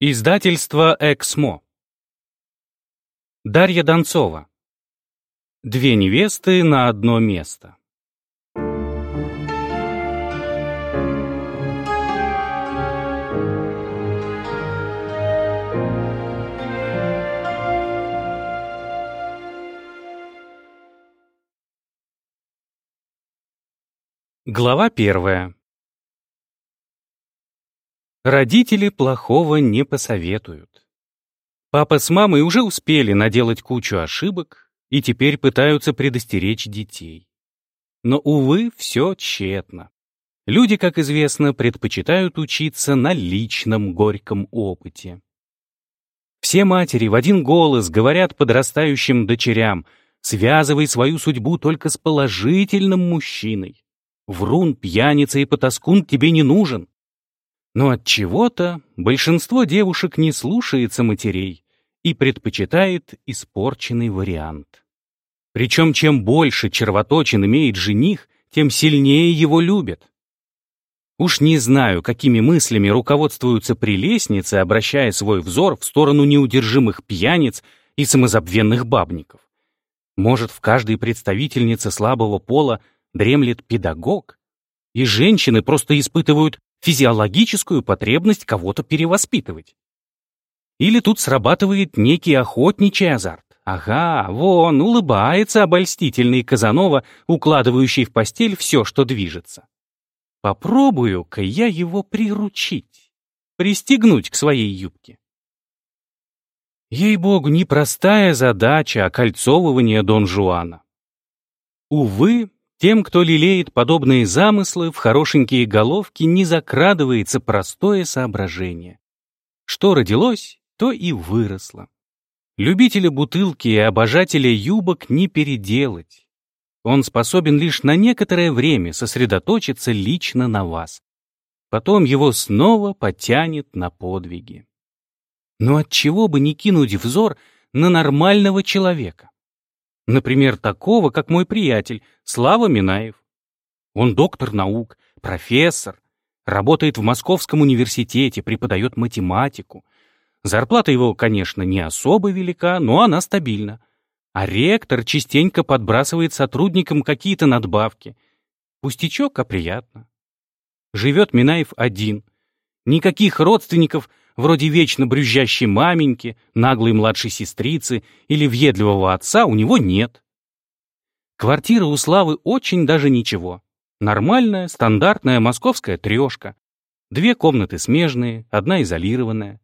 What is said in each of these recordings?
Издательство «Эксмо». Дарья Донцова. Две невесты на одно место. Глава первая. Родители плохого не посоветуют. Папа с мамой уже успели наделать кучу ошибок и теперь пытаются предостеречь детей. Но, увы, все тщетно. Люди, как известно, предпочитают учиться на личном горьком опыте. Все матери в один голос говорят подрастающим дочерям «Связывай свою судьбу только с положительным мужчиной. Врун, пьяница и потаскун тебе не нужен. Но от чего-то большинство девушек не слушается матерей и предпочитает испорченный вариант. Причем чем больше червоточин имеет жених, тем сильнее его любят. Уж не знаю, какими мыслями руководствуются прелестницы, обращая свой взор в сторону неудержимых пьяниц и самозабвенных бабников. Может, в каждой представительнице слабого пола дремлет педагог, и женщины просто испытывают физиологическую потребность кого-то перевоспитывать. Или тут срабатывает некий охотничий азарт. Ага, вон, улыбается обольстительный Казанова, укладывающий в постель все, что движется. Попробую-ка я его приручить, пристегнуть к своей юбке. Ей-богу, непростая задача окольцовывания Дон Жуана. Увы, тем, кто лелеет подобные замыслы, в хорошенькие головки не закрадывается простое соображение. Что родилось, то и выросло. Любителя бутылки и обожателя юбок не переделать. Он способен лишь на некоторое время сосредоточиться лично на вас. Потом его снова потянет на подвиги. Но от чего бы не кинуть взор на нормального человека? Например, такого, как мой приятель Слава Минаев. Он доктор наук, профессор, работает в Московском университете, преподает математику. Зарплата его, конечно, не особо велика, но она стабильна. А ректор частенько подбрасывает сотрудникам какие-то надбавки. Пустячок, а приятно. Живет Минаев один. Никаких родственников — вроде вечно брюзжащей маменьки, наглой младшей сестрицы или въедливого отца, у него нет. Квартира у Славы очень даже ничего. Нормальная, стандартная московская трешка. Две комнаты смежные, одна изолированная.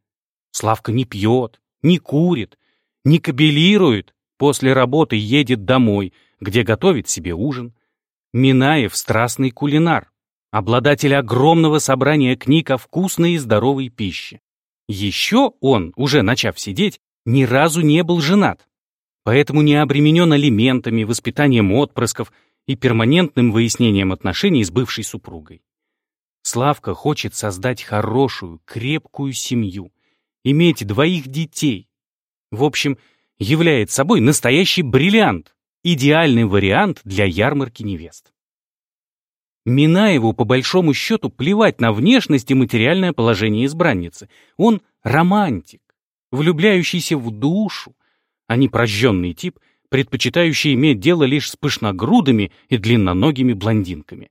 Славка не пьет, не курит, не кабелирует, после работы едет домой, где готовит себе ужин. Минаев — страстный кулинар, обладатель огромного собрания книг о вкусной и здоровой пище. Еще он, уже начав сидеть, ни разу не был женат, поэтому не обременен алиментами, воспитанием отпрысков и перманентным выяснением отношений с бывшей супругой. Славка хочет создать хорошую, крепкую семью, иметь двоих детей. В общем, является собой настоящий бриллиант, идеальный вариант для ярмарки невест. Минаеву, по большому счету, плевать на внешность и материальное положение избранницы. Он романтик, влюбляющийся в душу, а не прожженный тип, предпочитающий иметь дело лишь с пышногрудыми и длинноногими блондинками.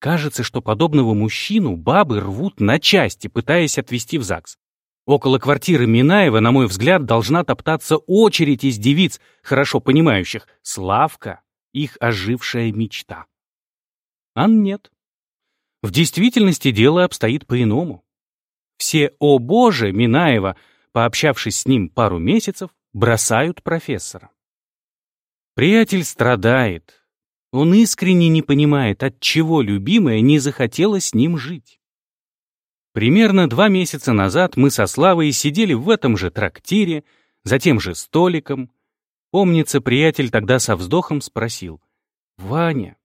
Кажется, что подобного мужчину бабы рвут на части, пытаясь отвести в ЗАГС. Около квартиры Минаева, на мой взгляд, должна топтаться очередь из девиц, хорошо понимающих, Славка — их ожившая мечта. А нет. В действительности дело обстоит по-иному. Все «О боже» Минаева, пообщавшись с ним пару месяцев, бросают профессора. Приятель страдает. Он искренне не понимает, от чего любимая не захотела с ним жить. Примерно два месяца назад мы со Славой сидели в этом же трактире, за тем же столиком. Помнится, приятель тогда со вздохом спросил, «Ваня,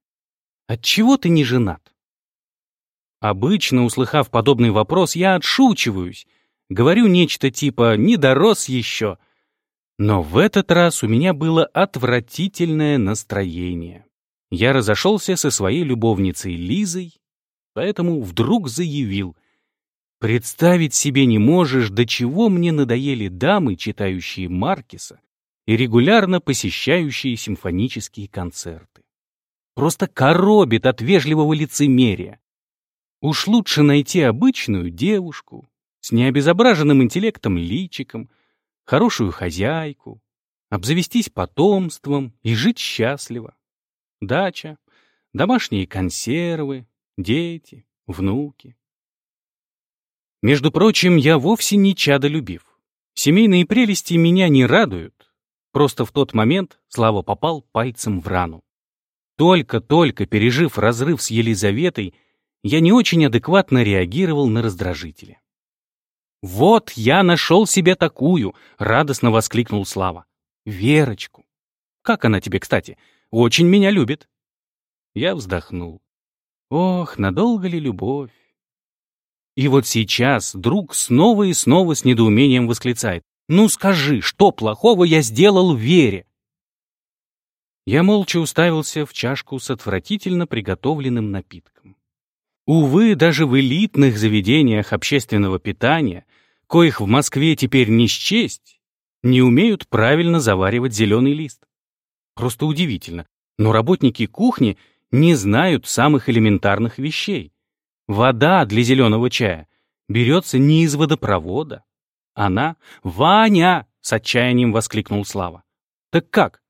Отчего ты не женат? Обычно, услыхав подобный вопрос, я отшучиваюсь, говорю нечто типа «не дорос еще». Но в этот раз у меня было отвратительное настроение. Я разошелся со своей любовницей Лизой, поэтому вдруг заявил Представить себе не можешь, до чего мне надоели дамы, читающие Маркиса и регулярно посещающие симфонические концерты. Просто коробит от вежливого лицемерия. Уж лучше найти обычную девушку с необезображенным интеллектом личиком, хорошую хозяйку, обзавестись потомством и жить счастливо. Дача, домашние консервы, дети, внуки. Между прочим, я вовсе не чадолюбив. Семейные прелести меня не радуют. Просто в тот момент Слава попал пальцем в рану. Только-только пережив разрыв с Елизаветой, я не очень адекватно реагировал на раздражители. «Вот я нашел себе такую!» — радостно воскликнул Слава. «Верочку! Как она тебе, кстати? Очень меня любит!» Я вздохнул. «Ох, надолго ли любовь?» И вот сейчас друг снова и снова с недоумением восклицает. «Ну скажи, что плохого я сделал Вере?» Я молча уставился в чашку с отвратительно приготовленным напитком. Увы, даже в элитных заведениях общественного питания, коих в Москве теперь не счесть, не умеют правильно заваривать зеленый лист. Просто удивительно, но работники кухни не знают самых элементарных вещей. Вода для зеленого чая берется не из водопровода. Она «Ваня!» — с отчаянием воскликнул Слава. «Так как?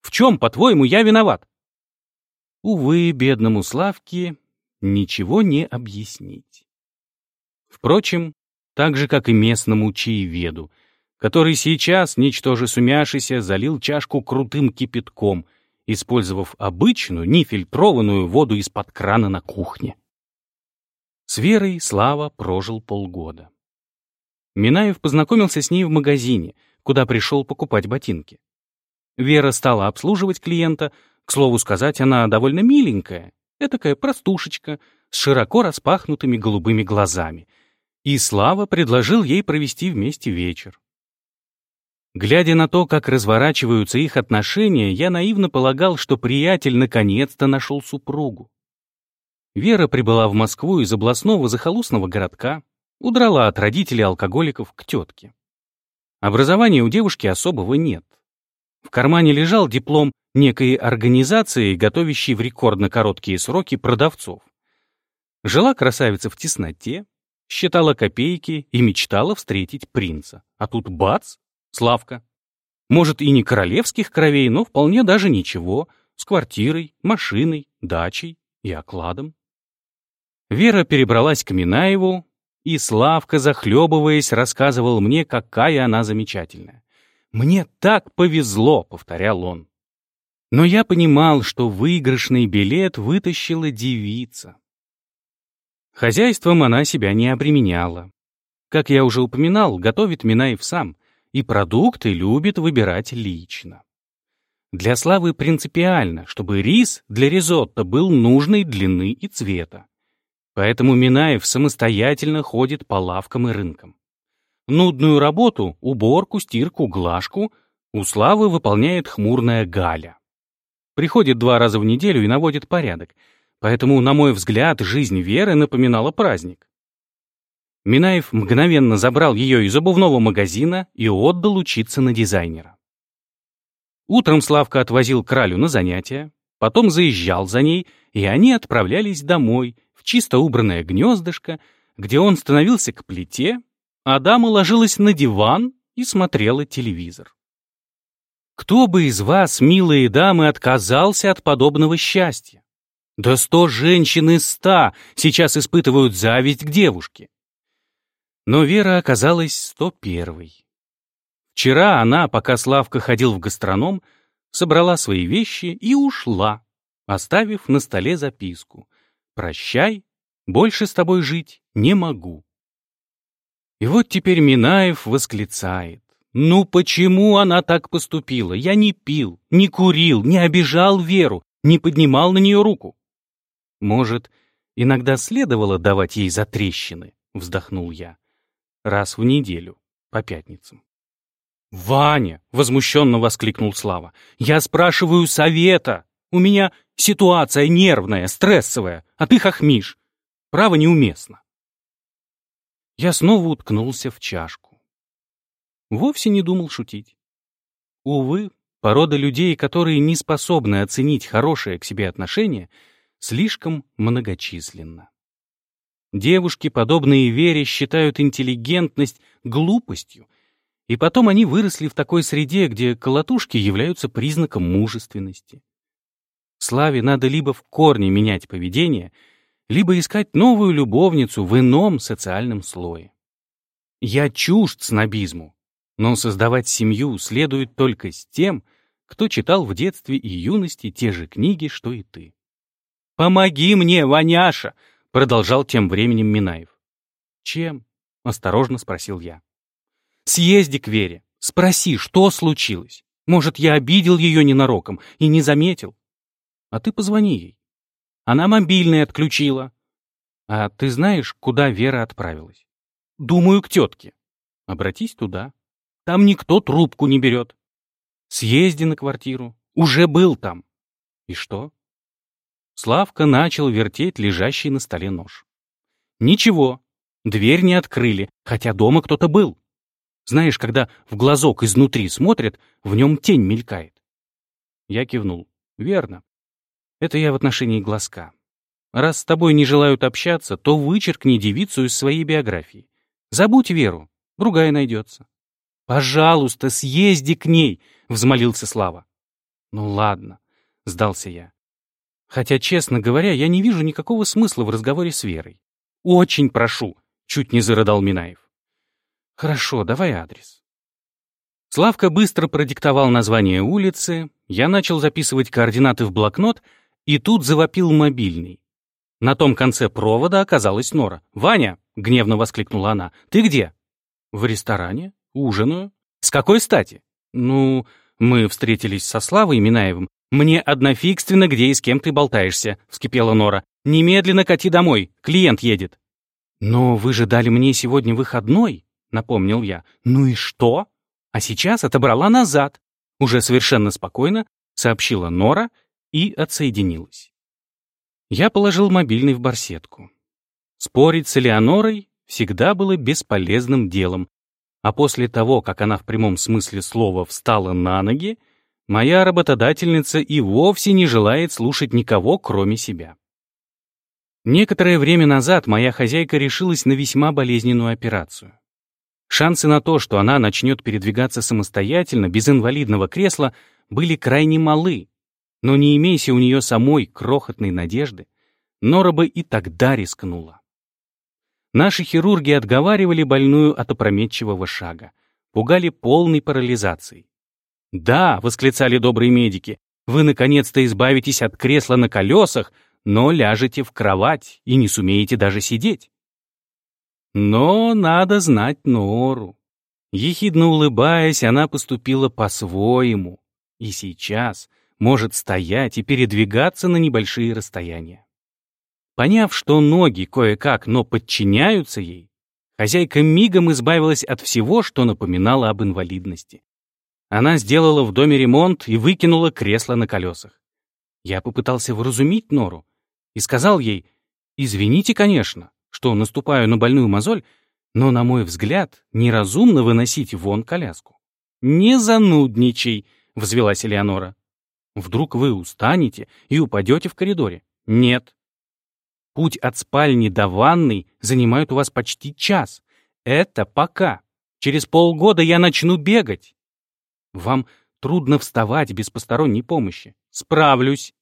В чем, по-твоему, я виноват?» Увы, бедному Славке ничего не объяснить. Впрочем, так же, как и местному чаеведу, который сейчас, ничтоже сумяшися, залил чашку крутым кипятком, использовав обычную, нефильтрованную воду из-под крана на кухне. С Верой Слава прожил полгода. Минаев познакомился с ней в магазине, куда пришел покупать ботинки. Вера стала обслуживать клиента, к слову сказать, она довольно миленькая, этакая простушечка с широко распахнутыми голубыми глазами. И Слава предложил ей провести вместе вечер. Глядя на то, как разворачиваются их отношения, я наивно полагал, что приятель наконец-то нашел супругу. Вера прибыла в Москву из областного захолустного городка, удрала от родителей алкоголиков к тетке. Образования у девушки особого нет. В кармане лежал диплом некой организации, готовящей в рекордно короткие сроки продавцов. Жила красавица в тесноте, считала копейки и мечтала встретить принца. А тут бац, Славка. Может, и не королевских кровей, но вполне даже ничего, с квартирой, машиной, дачей и окладом. Вера перебралась к Минаеву, и Славка, захлебываясь, рассказывал мне, какая она замечательная. «Мне так повезло», — повторял он. Но я понимал, что выигрышный билет вытащила девица. Хозяйством она себя не обременяла. Как я уже упоминал, готовит Минаев сам, и продукты любит выбирать лично. Для Славы принципиально, чтобы рис для ризотто был нужной длины и цвета. Поэтому Минаев самостоятельно ходит по лавкам и рынкам. Нудную работу, уборку, стирку, глажку у Славы выполняет хмурная Галя. Приходит два раза в неделю и наводит порядок, поэтому, на мой взгляд, жизнь Веры напоминала праздник. Минаев мгновенно забрал ее из обувного магазина и отдал учиться на дизайнера. Утром Славка отвозил Кралю на занятия, потом заезжал за ней, и они отправлялись домой — чисто убранное гнездышко, где он становился к плите, а дама ложилась на диван и смотрела телевизор. Кто бы из вас, милые дамы, отказался от подобного счастья? Да сто женщин из ста сейчас испытывают зависть к девушке. Но Вера оказалась сто первой. Вчера она, пока Славка ходил в гастроном, собрала свои вещи и ушла, оставив на столе записку. Прощай, больше с тобой жить не могу. И вот теперь Минаев восклицает. Ну почему она так поступила? Я не пил, не курил, не обижал Веру, не поднимал на нее руку. Может, иногда следовало давать ей затрещины, вздохнул я. Раз в неделю, по пятницам. «Ваня!» — возмущенно воскликнул Слава. «Я спрашиваю совета! У меня ситуация нервная, стрессовая, а ты хохмишь. Право неуместно. Я снова уткнулся в чашку. Вовсе не думал шутить. Увы, порода людей, которые не способны оценить хорошее к себе отношение, слишком многочисленна. Девушки, подобные Вере, считают интеллигентность глупостью, и потом они выросли в такой среде, где колотушки являются признаком мужественности. Славе надо либо в корне менять поведение, либо искать новую любовницу в ином социальном слое. Я чужд снобизму, но создавать семью следует только с тем, кто читал в детстве и юности те же книги, что и ты. «Помоги мне, Ваняша!» — продолжал тем временем Минаев. «Чем?» — осторожно спросил я. «Съезди к Вере, спроси, что случилось. Может, я обидел ее ненароком и не заметил. А ты позвони ей. Она мобильный отключила. А ты знаешь, куда Вера отправилась? Думаю, к тетке. Обратись туда. Там никто трубку не берет. Съезди на квартиру. Уже был там. И что? Славка начал вертеть лежащий на столе нож. Ничего, дверь не открыли, хотя дома кто-то был. Знаешь, когда в глазок изнутри смотрят, в нем тень мелькает. Я кивнул. Верно. Это я в отношении глазка. Раз с тобой не желают общаться, то вычеркни девицу из своей биографии. Забудь Веру, другая найдется. «Пожалуйста, съезди к ней!» — взмолился Слава. «Ну ладно», — сдался я. Хотя, честно говоря, я не вижу никакого смысла в разговоре с Верой. «Очень прошу!» — чуть не зарыдал Минаев. «Хорошо, давай адрес». Славка быстро продиктовал название улицы, я начал записывать координаты в блокнот — и тут завопил мобильный. На том конце провода оказалась Нора. «Ваня!» — гневно воскликнула она. «Ты где?» «В ресторане. Ужинаю». «С какой стати?» «Ну, мы встретились со Славой Минаевым. Мне однофигственно, где и с кем ты болтаешься», — вскипела Нора. «Немедленно кати домой. Клиент едет». «Но вы же дали мне сегодня выходной», — напомнил я. «Ну и что?» А сейчас отобрала назад. Уже совершенно спокойно сообщила Нора и отсоединилась. Я положил мобильный в барсетку. Спорить с Элеонорой всегда было бесполезным делом, а после того, как она в прямом смысле слова встала на ноги, моя работодательница и вовсе не желает слушать никого, кроме себя. Некоторое время назад моя хозяйка решилась на весьма болезненную операцию. Шансы на то, что она начнет передвигаться самостоятельно, без инвалидного кресла, были крайне малы, но не имейся у нее самой крохотной надежды, Нора бы и тогда рискнула. Наши хирурги отговаривали больную от опрометчивого шага, пугали полной парализацией. «Да», — восклицали добрые медики, «вы наконец-то избавитесь от кресла на колесах, но ляжете в кровать и не сумеете даже сидеть». Но надо знать Нору. Ехидно улыбаясь, она поступила по-своему. И сейчас, может стоять и передвигаться на небольшие расстояния. Поняв, что ноги кое-как, но подчиняются ей, хозяйка мигом избавилась от всего, что напоминало об инвалидности. Она сделала в доме ремонт и выкинула кресло на колесах. Я попытался вразумить Нору и сказал ей, «Извините, конечно, что наступаю на больную мозоль, но, на мой взгляд, неразумно выносить вон коляску». «Не занудничай», — взвелась Элеонора. Вдруг вы устанете и упадете в коридоре? Нет. Путь от спальни до ванной занимает у вас почти час. Это пока. Через полгода я начну бегать. Вам трудно вставать без посторонней помощи. Справлюсь.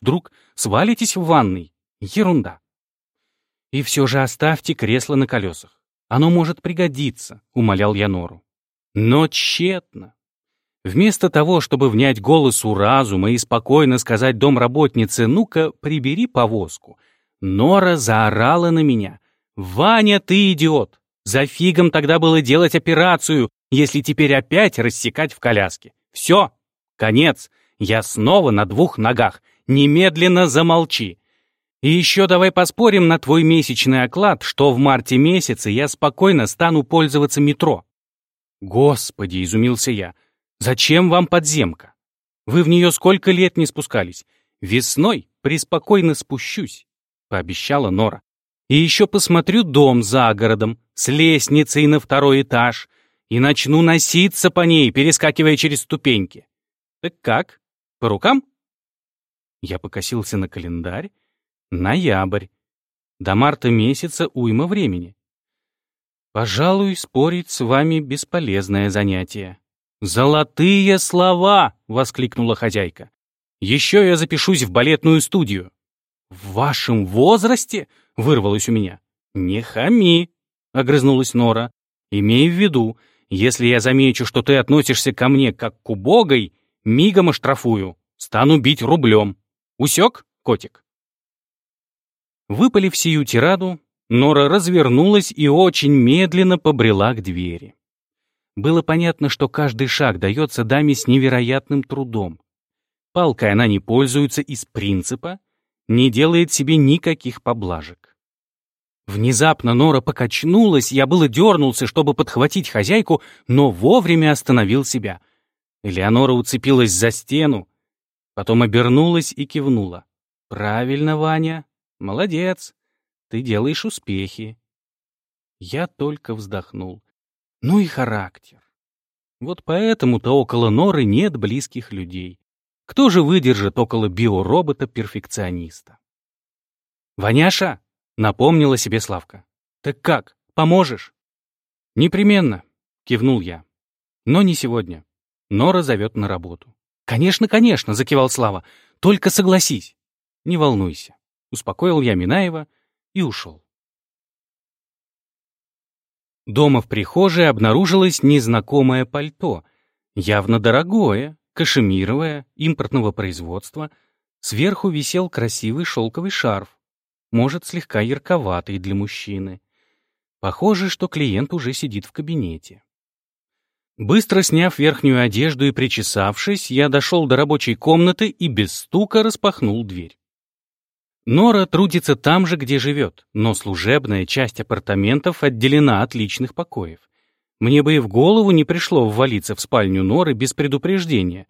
Вдруг свалитесь в ванной. Ерунда. И все же оставьте кресло на колесах. Оно может пригодиться, умолял я Нору. Но тщетно. Вместо того, чтобы внять голосу разума и спокойно сказать домработнице «ну-ка, прибери повозку», Нора заорала на меня. «Ваня, ты идиот! За фигом тогда было делать операцию, если теперь опять рассекать в коляске. Все, конец, я снова на двух ногах. Немедленно замолчи. И еще давай поспорим на твой месячный оклад, что в марте месяце я спокойно стану пользоваться метро». «Господи!» — изумился я. Зачем вам подземка? Вы в нее сколько лет не спускались? Весной преспокойно спущусь, — пообещала Нора. И еще посмотрю дом за городом, с лестницей на второй этаж, и начну носиться по ней, перескакивая через ступеньки. Так как? По рукам? Я покосился на календарь. Ноябрь. До марта месяца уйма времени. Пожалуй, спорить с вами бесполезное занятие. «Золотые слова!» — воскликнула хозяйка. «Еще я запишусь в балетную студию». «В вашем возрасте?» — вырвалось у меня. «Не хами!» — огрызнулась Нора. «Имей в виду, если я замечу, что ты относишься ко мне как к убогой, мигом оштрафую, стану бить рублем. Усек, котик?» Выпалив сию тираду, Нора развернулась и очень медленно побрела к двери. Было понятно, что каждый шаг дается даме с невероятным трудом. Палкой она не пользуется из принципа, не делает себе никаких поблажек. Внезапно Нора покачнулась, я было дернулся, чтобы подхватить хозяйку, но вовремя остановил себя. Элеонора уцепилась за стену, потом обернулась и кивнула. «Правильно, Ваня. Молодец. Ты делаешь успехи». Я только вздохнул. Ну и характер. Вот поэтому-то около Норы нет близких людей. Кто же выдержит около биоробота-перфекциониста? «Ваняша!» — напомнила себе Славка. «Так как, поможешь?» «Непременно», — кивнул я. «Но не сегодня. Нора зовет на работу». «Конечно, конечно», — закивал Слава. «Только согласись». «Не волнуйся», — успокоил я Минаева и ушел. Дома в прихожей обнаружилось незнакомое пальто, явно дорогое, кашемировое, импортного производства. Сверху висел красивый шелковый шарф, может, слегка ярковатый для мужчины. Похоже, что клиент уже сидит в кабинете. Быстро сняв верхнюю одежду и причесавшись, я дошел до рабочей комнаты и без стука распахнул дверь. Нора трудится там же, где живет, но служебная часть апартаментов отделена от личных покоев. Мне бы и в голову не пришло ввалиться в спальню Норы без предупреждения.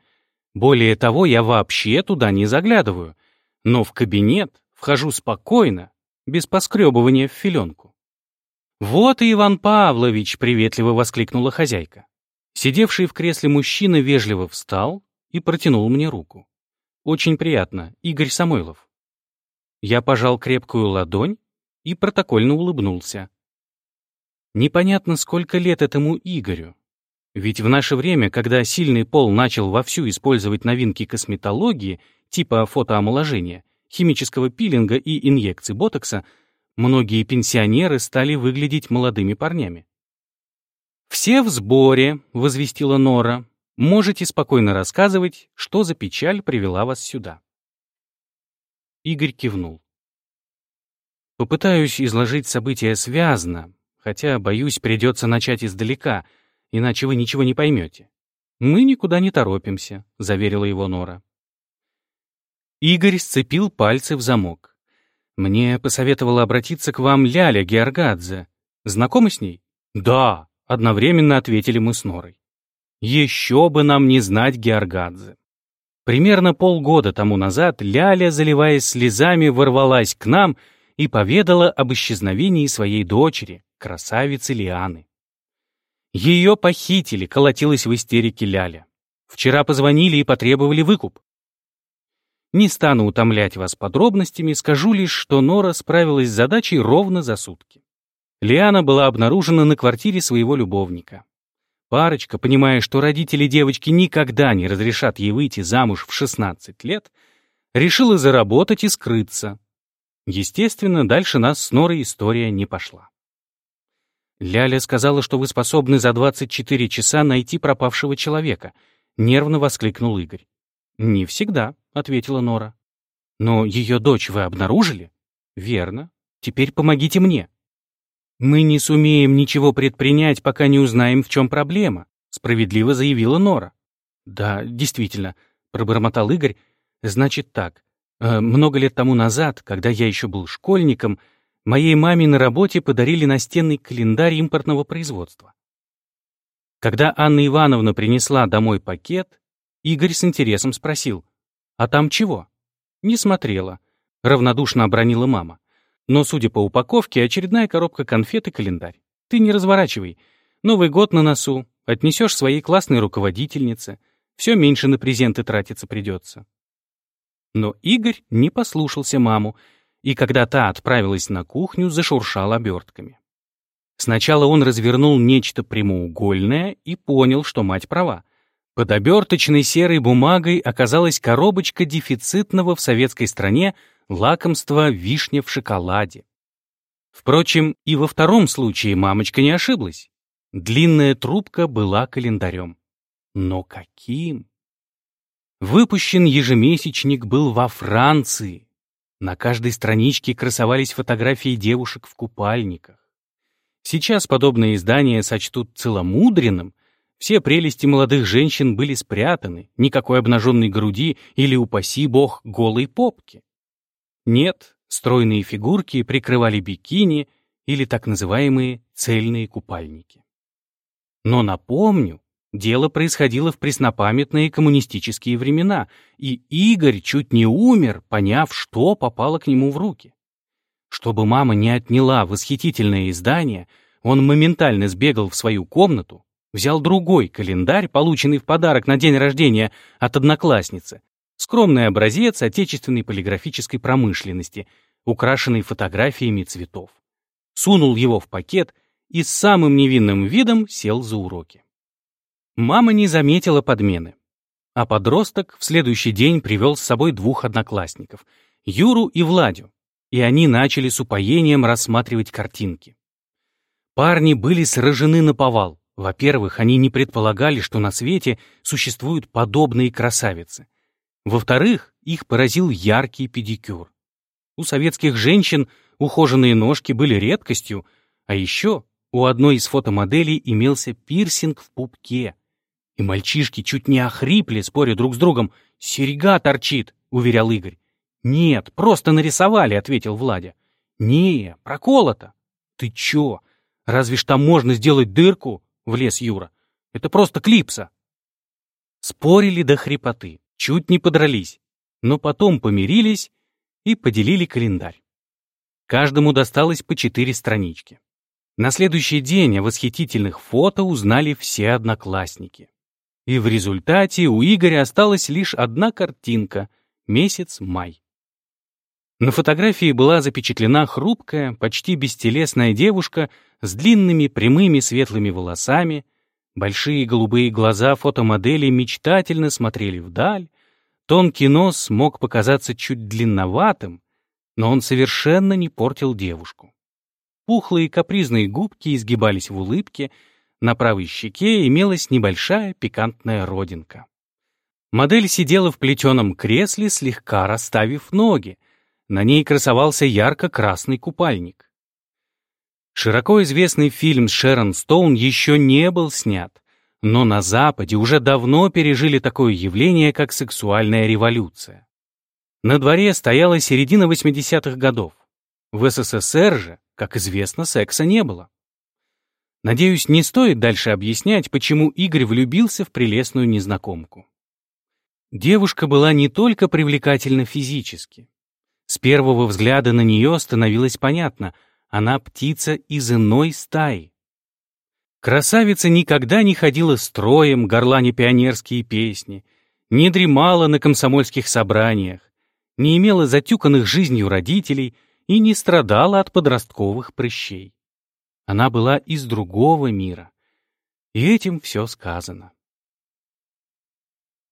Более того, я вообще туда не заглядываю. Но в кабинет вхожу спокойно, без поскребывания в филенку. «Вот и Иван Павлович!» — приветливо воскликнула хозяйка. Сидевший в кресле мужчина вежливо встал и протянул мне руку. «Очень приятно, Игорь Самойлов». Я пожал крепкую ладонь и протокольно улыбнулся. Непонятно, сколько лет этому Игорю. Ведь в наше время, когда сильный пол начал вовсю использовать новинки косметологии, типа фотоомоложения, химического пилинга и инъекций ботокса, многие пенсионеры стали выглядеть молодыми парнями. «Все в сборе», — возвестила Нора. «Можете спокойно рассказывать, что за печаль привела вас сюда». Игорь кивнул. Попытаюсь изложить события связно, хотя, боюсь, придется начать издалека, иначе вы ничего не поймете. Мы никуда не торопимся, заверила его Нора. Игорь сцепил пальцы в замок. Мне посоветовала обратиться к вам Ляля Георгадзе. Знакомы с ней? Да, одновременно ответили мы с Норой. Еще бы нам не знать Георгадзе. Примерно полгода тому назад Ляля, заливаясь слезами, ворвалась к нам и поведала об исчезновении своей дочери, красавицы Лианы. Ее похитили, колотилась в истерике Ляля. Вчера позвонили и потребовали выкуп. Не стану утомлять вас подробностями, скажу лишь, что Нора справилась с задачей ровно за сутки. Лиана была обнаружена на квартире своего любовника. Парочка, понимая, что родители девочки никогда не разрешат ей выйти замуж в 16 лет, решила заработать и скрыться. Естественно, дальше нас с Норой история не пошла. Ляля сказала, что вы способны за 24 часа найти пропавшего человека, нервно воскликнул Игорь. Не всегда, ответила Нора. Но ее дочь вы обнаружили? Верно. Теперь помогите мне. «Мы не сумеем ничего предпринять, пока не узнаем, в чем проблема», справедливо заявила Нора. «Да, действительно», — пробормотал Игорь. «Значит так. Э, много лет тому назад, когда я еще был школьником, моей маме на работе подарили настенный календарь импортного производства. Когда Анна Ивановна принесла домой пакет, Игорь с интересом спросил, «А там чего?» «Не смотрела», — равнодушно обронила мама. Но, судя по упаковке, очередная коробка конфет и календарь. Ты не разворачивай. Новый год на носу. Отнесешь своей классной руководительнице. Все меньше на презенты тратиться придется. Но Игорь не послушался маму, и когда та отправилась на кухню, зашуршал обертками. Сначала он развернул нечто прямоугольное и понял, что мать права. Под оберточной серой бумагой оказалась коробочка дефицитного в советской стране лакомства вишня в шоколаде. Впрочем, и во втором случае мамочка не ошиблась. Длинная трубка была календарем. Но каким? Выпущен ежемесячник был во Франции. На каждой страничке красовались фотографии девушек в купальниках. Сейчас подобные издания сочтут целомудренным, все прелести молодых женщин были спрятаны, никакой обнаженной груди или, упаси бог, голой попки. Нет, стройные фигурки прикрывали бикини или так называемые цельные купальники. Но напомню, дело происходило в преснопамятные коммунистические времена, и Игорь чуть не умер, поняв, что попало к нему в руки. Чтобы мама не отняла восхитительное издание, он моментально сбегал в свою комнату, взял другой календарь, полученный в подарок на день рождения от одноклассницы, скромный образец отечественной полиграфической промышленности, украшенный фотографиями цветов. Сунул его в пакет и с самым невинным видом сел за уроки. Мама не заметила подмены. А подросток в следующий день привел с собой двух одноклассников, Юру и Владю, и они начали с упоением рассматривать картинки. Парни были сражены на повал. Во-первых, они не предполагали, что на свете существуют подобные красавицы. Во-вторых, их поразил яркий педикюр. У советских женщин ухоженные ножки были редкостью, а еще у одной из фотомоделей имелся пирсинг в пупке. И мальчишки чуть не охрипли, споря друг с другом. «Серьга торчит», — уверял Игорь. «Нет, просто нарисовали», — ответил Владя. «Не, проколото». «Ты чё? Разве ж там можно сделать дырку?» — влез Юра. «Это просто клипса». Спорили до хрипоты, чуть не подрались, но потом помирились и поделили календарь. Каждому досталось по четыре странички. На следующий день о восхитительных фото узнали все одноклассники. И в результате у Игоря осталась лишь одна картинка — месяц май. На фотографии была запечатлена хрупкая, почти бестелесная девушка с длинными прямыми светлыми волосами, большие голубые глаза фотомодели мечтательно смотрели вдаль, тонкий нос мог показаться чуть длинноватым, но он совершенно не портил девушку. Пухлые капризные губки изгибались в улыбке, на правой щеке имелась небольшая пикантная родинка. Модель сидела в плетеном кресле, слегка расставив ноги. На ней красовался ярко-красный купальник. Широко известный фильм Шерон Стоун еще не был снят, но на Западе уже давно пережили такое явление, как сексуальная революция. На дворе стояла середина 80-х годов. В СССР же, как известно, секса не было. Надеюсь, не стоит дальше объяснять, почему Игорь влюбился в прелестную незнакомку. Девушка была не только привлекательна физически. С первого взгляда на нее становилось понятно, она птица из иной стаи. Красавица никогда не ходила строем, горланя пионерские песни, не дремала на комсомольских собраниях, не имела затюканных жизнью родителей и не страдала от подростковых прыщей. Она была из другого мира. И этим все сказано.